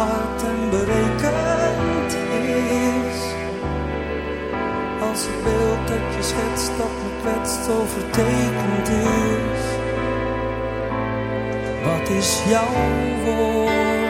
hard en berekend is. Als het beeld dat je schetst dat me kwetst zo vertekend is. Wat is jouw woord?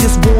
just want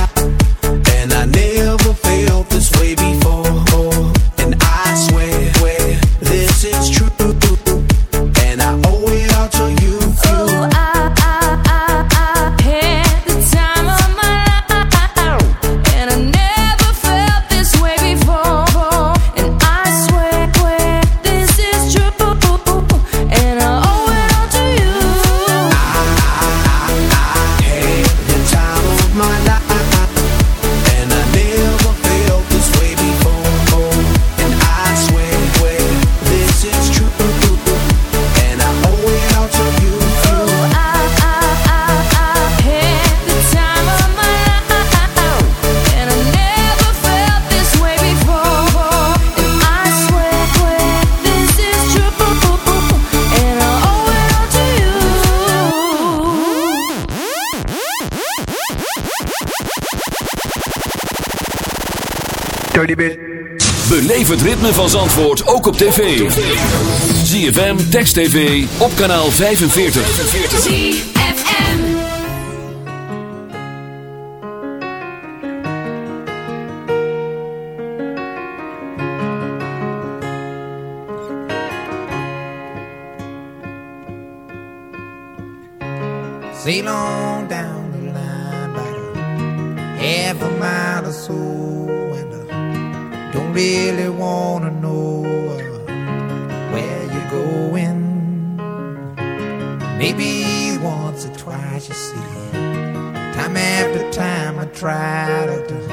van Zandvoort ook op tv. ZFM, Text TV, op kanaal 45. ZFM Sail on down the line, about half a mile or so really wanna know uh, where you're going. Maybe once or twice, you see. Time after time, I try to, to,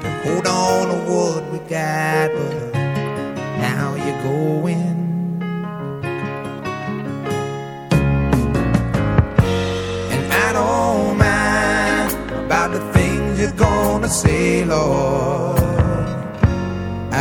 to hold on to what we got, but now you're going. And I don't mind about the things you're gonna say, Lord.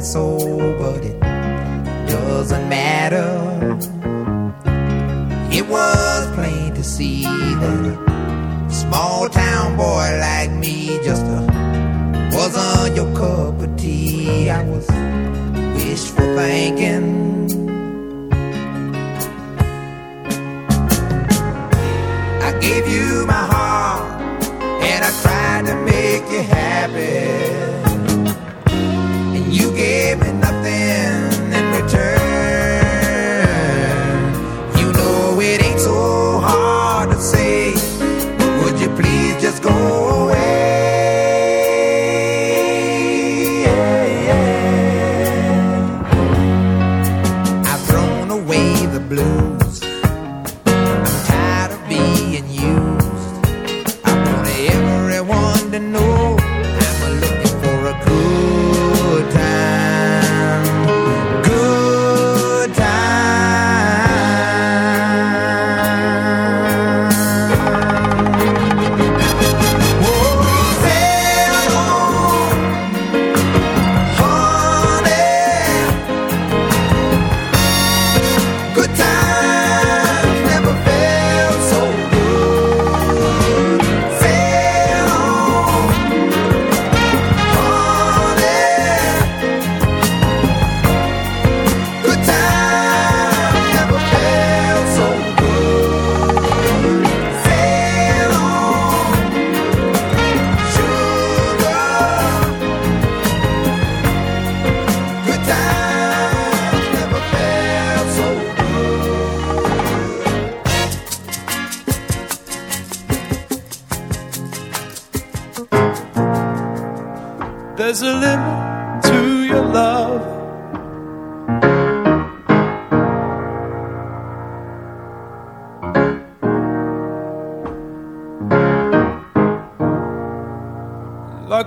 Told me so, but it doesn't matter. It was plain to see that a small town boy like me just uh, wasn't your cup of tea. I was wishful thinking. I gave you my heart and I tried to make you happy. Gave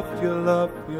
love, your love, your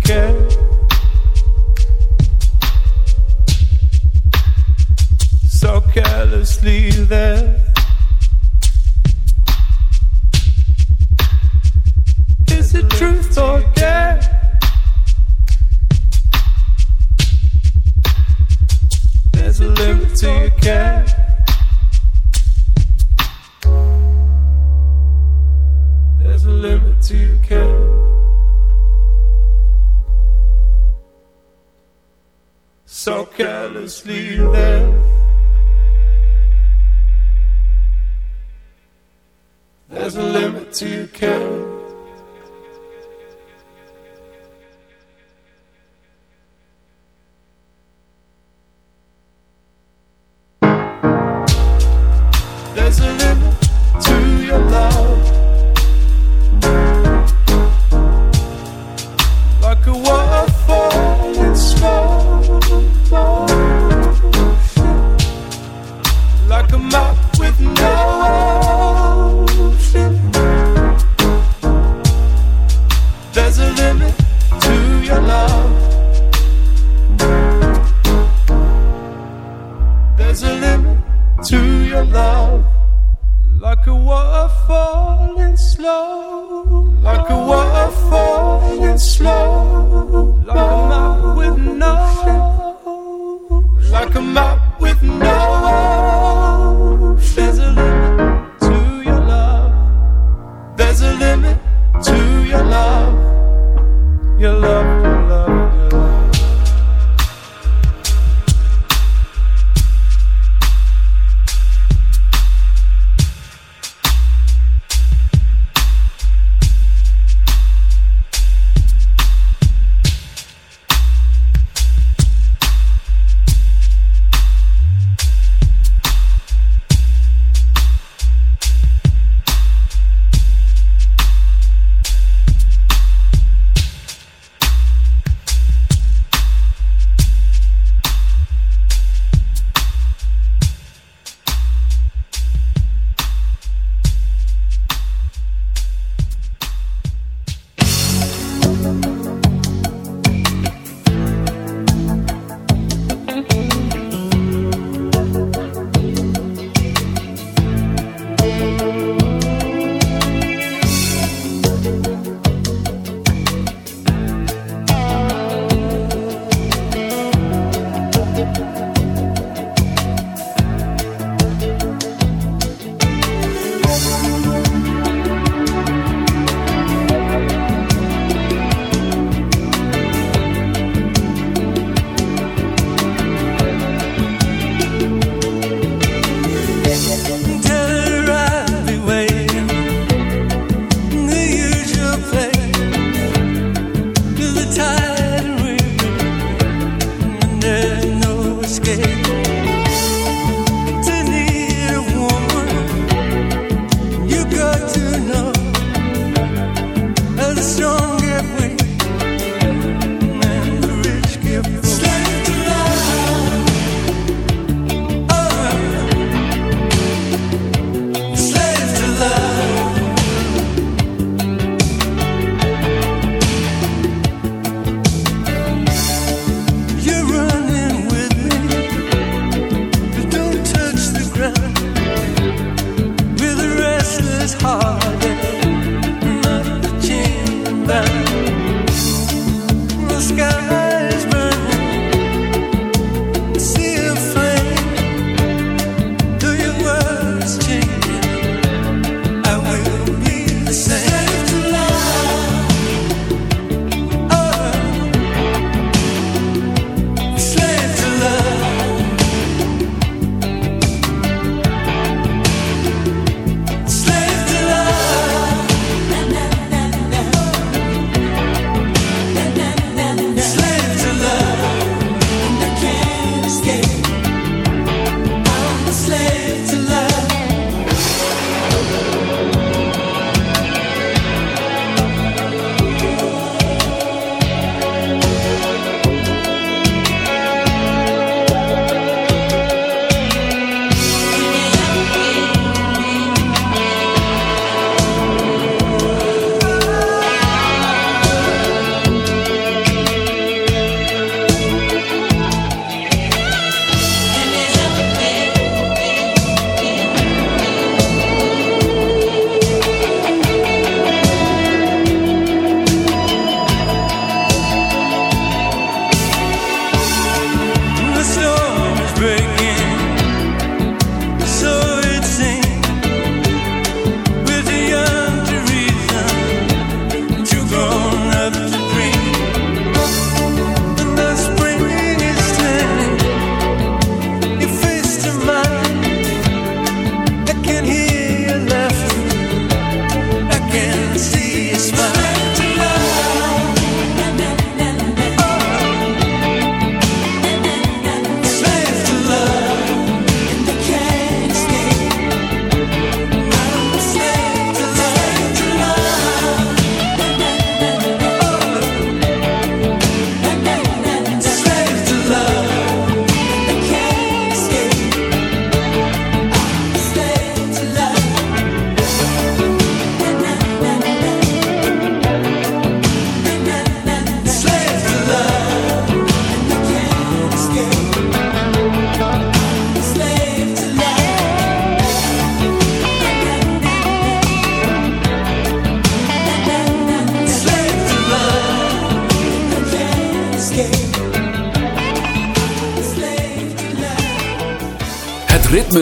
so carelessly there.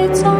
it's on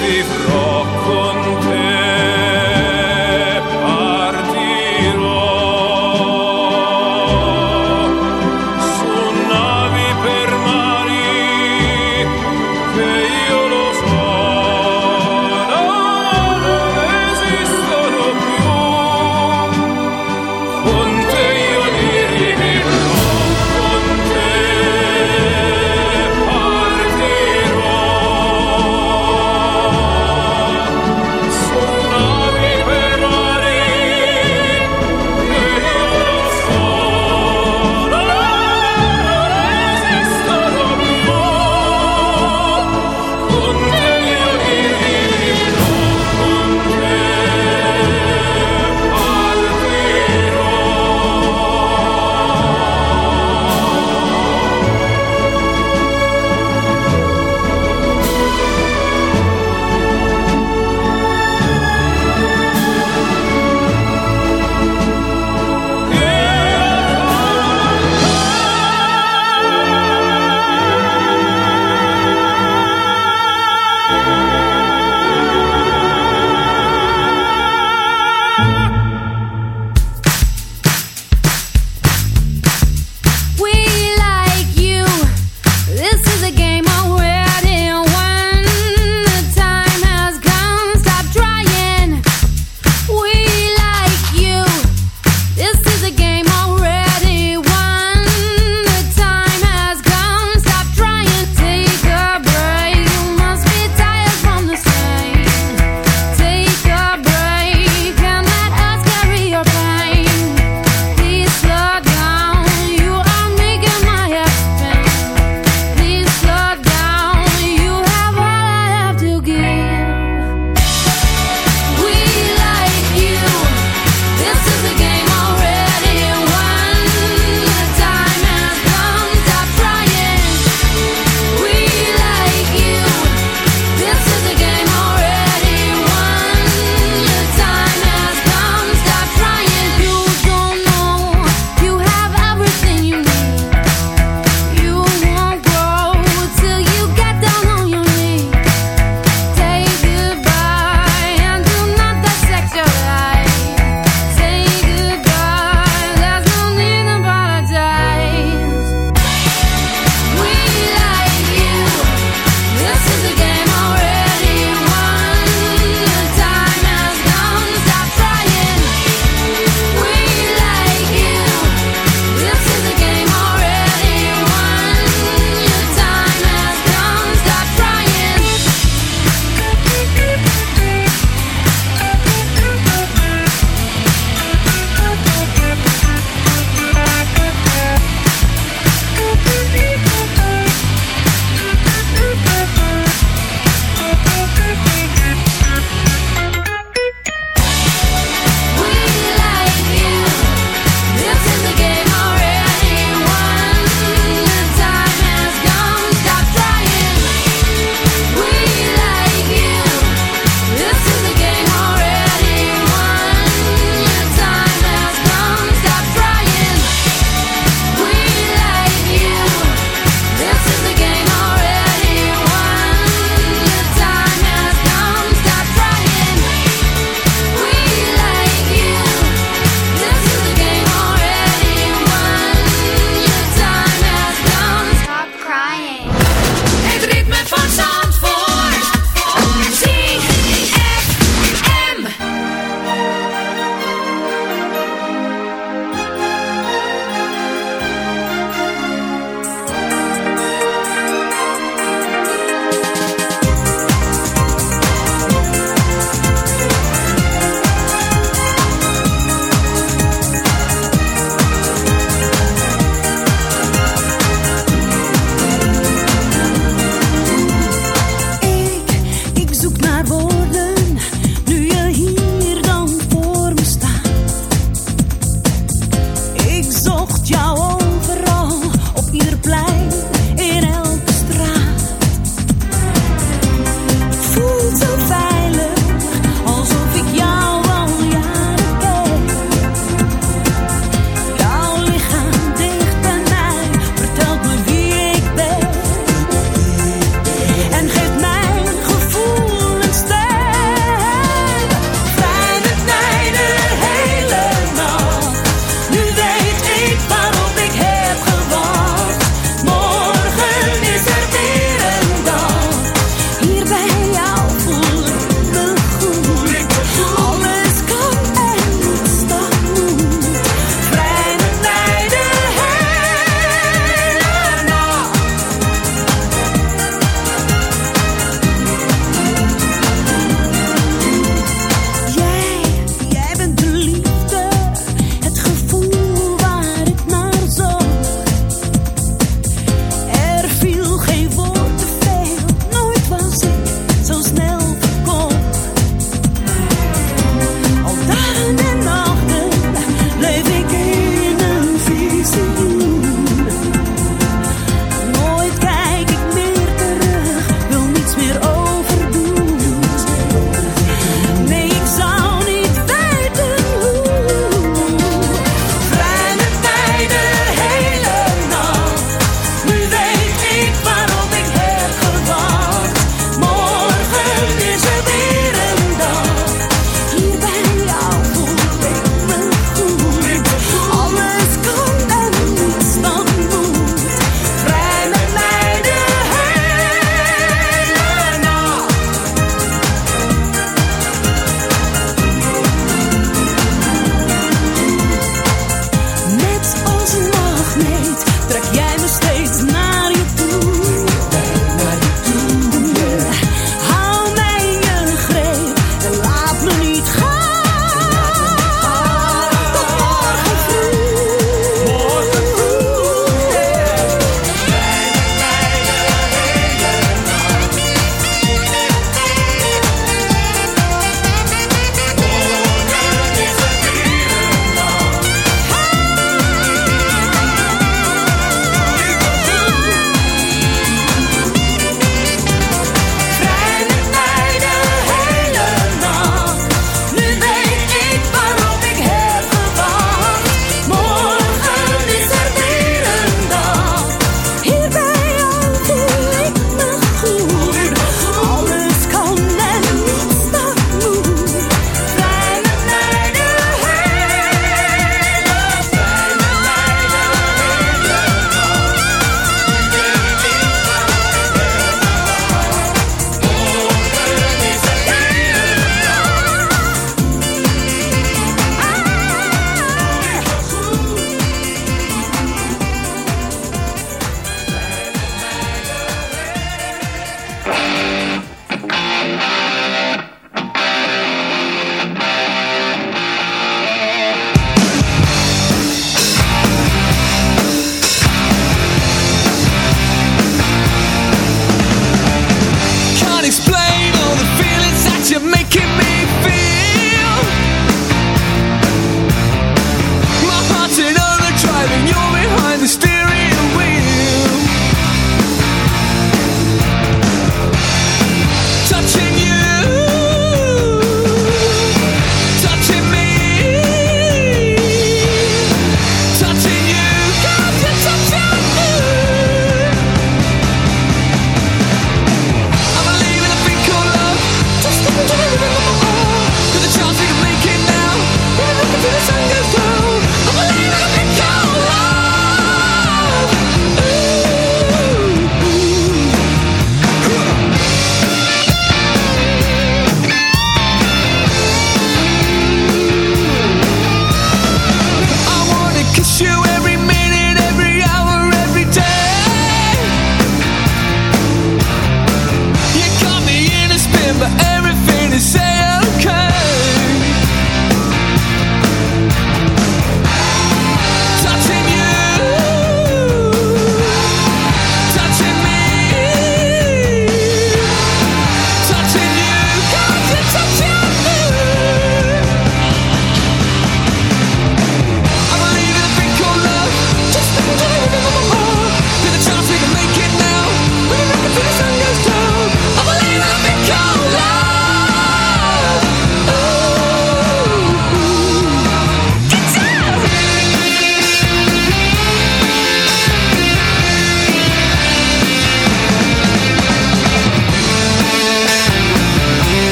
vivrò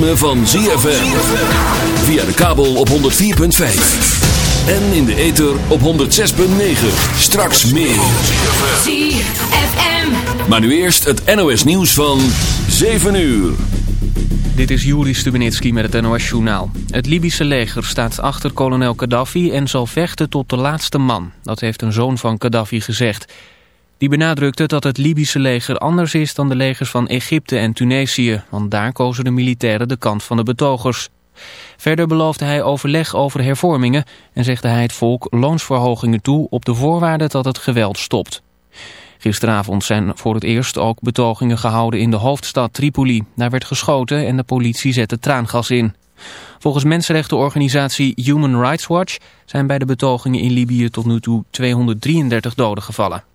ritme van ZFM. Via de kabel op 104.5. En in de ether op 106.9. Straks meer. ZFM. Maar nu eerst het NOS nieuws van 7 uur. Dit is Juri Stubenitski met het NOS-journaal. Het Libische leger staat achter kolonel Gaddafi en zal vechten tot de laatste man. Dat heeft een zoon van Gaddafi gezegd. Die benadrukte dat het Libische leger anders is dan de legers van Egypte en Tunesië. Want daar kozen de militairen de kant van de betogers. Verder beloofde hij overleg over hervormingen en zegde hij het volk loonsverhogingen toe op de voorwaarde dat het geweld stopt. Gisteravond zijn voor het eerst ook betogingen gehouden in de hoofdstad Tripoli. Daar werd geschoten en de politie zette traangas in. Volgens mensenrechtenorganisatie Human Rights Watch zijn bij de betogingen in Libië tot nu toe 233 doden gevallen.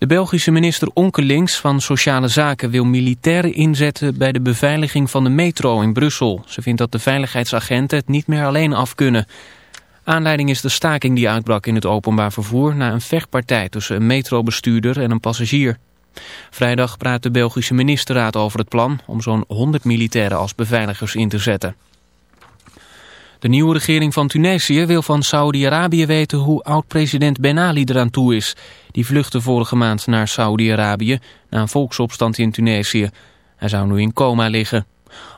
De Belgische minister Onkelings van Sociale Zaken wil militairen inzetten bij de beveiliging van de metro in Brussel. Ze vindt dat de veiligheidsagenten het niet meer alleen af kunnen. Aanleiding is de staking die uitbrak in het openbaar vervoer na een vechtpartij tussen een metrobestuurder en een passagier. Vrijdag praat de Belgische ministerraad over het plan om zo'n 100 militairen als beveiligers in te zetten. De nieuwe regering van Tunesië wil van Saudi-Arabië weten hoe oud-president Ben Ali eraan toe is. Die vluchtte vorige maand naar Saudi-Arabië na een volksopstand in Tunesië. Hij zou nu in coma liggen.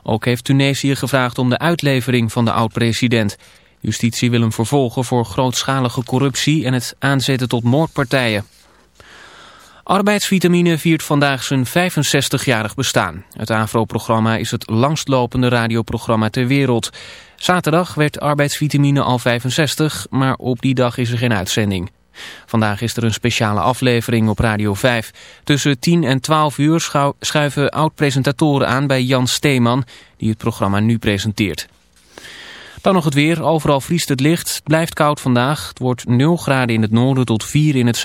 Ook heeft Tunesië gevraagd om de uitlevering van de oud-president. Justitie wil hem vervolgen voor grootschalige corruptie en het aanzetten tot moordpartijen. Arbeidsvitamine viert vandaag zijn 65-jarig bestaan. Het AVRO-programma is het langstlopende radioprogramma ter wereld. Zaterdag werd arbeidsvitamine al 65, maar op die dag is er geen uitzending. Vandaag is er een speciale aflevering op Radio 5. Tussen 10 en 12 uur schuiven oud-presentatoren aan bij Jan Steeman, die het programma nu presenteert. Dan nog het weer. Overal vriest het licht. Het blijft koud vandaag. Het wordt 0 graden in het noorden tot 4 in het zuiden.